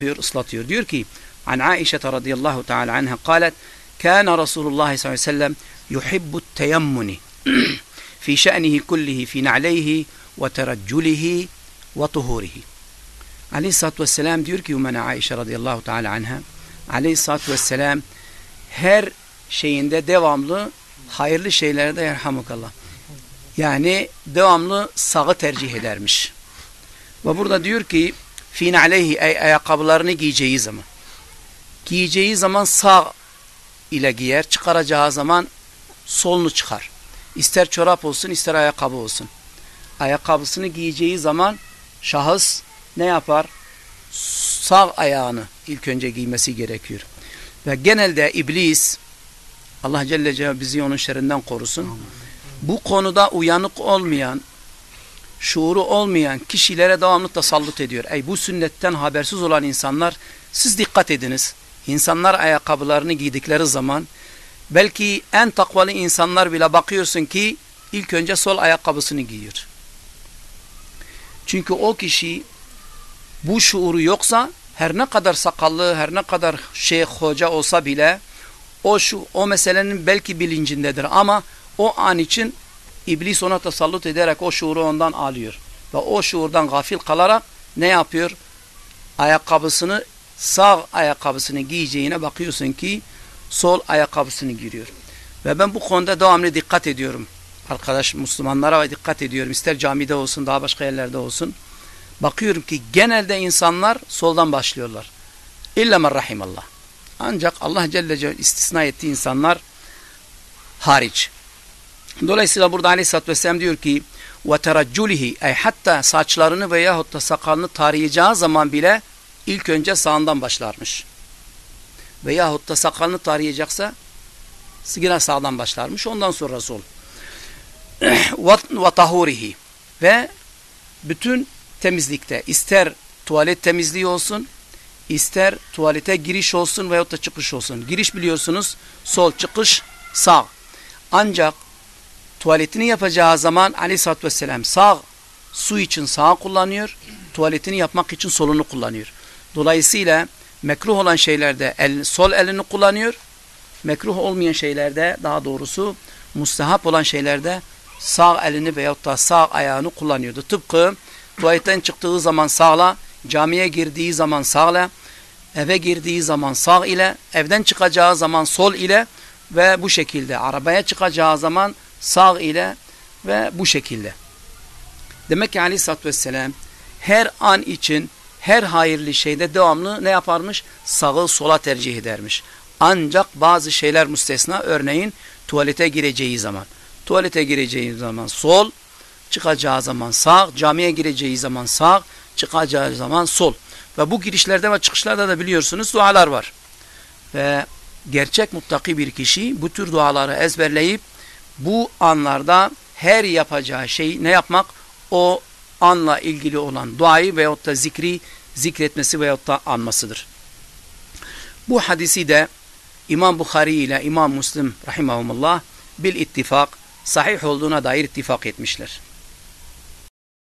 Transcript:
yapıyor, ıslatıyor. Diyor ki, An Aişe radıyallahu teala anha قالت كان رسول الله صلى الله عليه وسلم يحب التيمن في شأنه كله في نعليه وترجله وطهوره Aleyhisselatü Vesselam diyor ki Umene Aişe radıyallahu teala anha Aleyhisselatü Vesselam her şeyinde devamlı hayırlı şeylerde yerhamukallah. Yani devamlı sağı tercih edermiş. Ve burada diyor ki fin aleyhi ay ayakkabılarını giyeceği zaman. Giyeceği zaman sağ ile giyer, çıkaracağı zaman solunu çıkar. İster çorap olsun, ister ayakkabı olsun. Ayakkabısını giyeceği zaman şahıs ne yapar? Sağ ayağını ilk önce giymesi gerekiyor. Ve genelde iblis Allah Celle Celaluhu bizi onun şerrinden korusun. Bu konuda uyanık olmayan, şuuru olmayan kişilere devamlı tasallut ediyor. Ey bu sünnetten habersiz olan insanlar siz dikkat ediniz. İnsanlar ayakkabılarını giydikleri zaman belki en takvalı insanlar bile bakıyorsun ki ilk önce sol ayakkabısını giyiyor. Çünkü o kişi bu şuuru yoksa her ne kadar sakallı, her ne kadar şeyh hoca olsa bile o şu o meselenin belki bilincindedir ama o an için iblis ona tasallut ederek o şuuru ondan alıyor. Ve o şuurdan gafil kalarak ne yapıyor? Ayakkabısını sağ ayakkabısını giyeceğine bakıyorsun ki sol ayakkabısını giriyor. Ve ben bu konuda devamlı dikkat ediyorum. Arkadaş Müslümanlara dikkat ediyorum. İster camide olsun daha başka yerlerde olsun. Bakıyorum ki genelde insanlar soldan başlıyorlar. İlla men rahimallah. Ancak Allah Celle Celle istisna ettiği insanlar hariç. Dolayısıyla burada Aleyhisselatü Vesselam diyor ki وَتَرَجُّلِهِ ay hatta saçlarını veyahut da sakalını tarayacağı zaman bile ilk önce sağından başlarmış. Veyahut da sakalını tarayacaksa yine sağdan başlarmış. Ondan sonra sol. وَتَهُورِهِ ve bütün temizlikte ister tuvalet temizliği olsun ister tuvalete giriş olsun veyahut da çıkış olsun. Giriş biliyorsunuz sol çıkış sağ. Ancak tuvaletini yapacağı zaman aleyhissalatü vesselam sağ su için sağ kullanıyor. Tuvaletini yapmak için solunu kullanıyor. Dolayısıyla mekruh olan şeylerde el, sol elini kullanıyor. Mekruh olmayan şeylerde daha doğrusu mustahap olan şeylerde sağ elini veyahut da sağ ayağını kullanıyordu. Tıpkı tuvaletten çıktığı zaman sağla, camiye girdiği zaman sağla, eve girdiği zaman sağ ile, evden çıkacağı zaman sol ile ve bu şekilde arabaya çıkacağı zaman sağ ile ve bu şekilde. Demek ki aleyhissalatü vesselam her an için her hayırlı şeyde devamlı ne yaparmış? Sağı sola tercih edermiş. Ancak bazı şeyler müstesna örneğin tuvalete gireceği zaman. Tuvalete gireceği zaman sol, çıkacağı zaman sağ, camiye gireceği zaman sağ, çıkacağı zaman sol. Ve bu girişlerde ve çıkışlarda da biliyorsunuz dualar var. Ve gerçek muttaki bir kişi bu tür duaları ezberleyip bu anlarda her yapacağı şey ne yapmak? O anla ilgili olan duayı veyahut da zikri zikretmesi veyahut da anmasıdır. Bu hadisi de İmam Bukhari ile İmam Müslim rahimahumullah bil ittifak sahih olduğuna dair ittifak etmişler.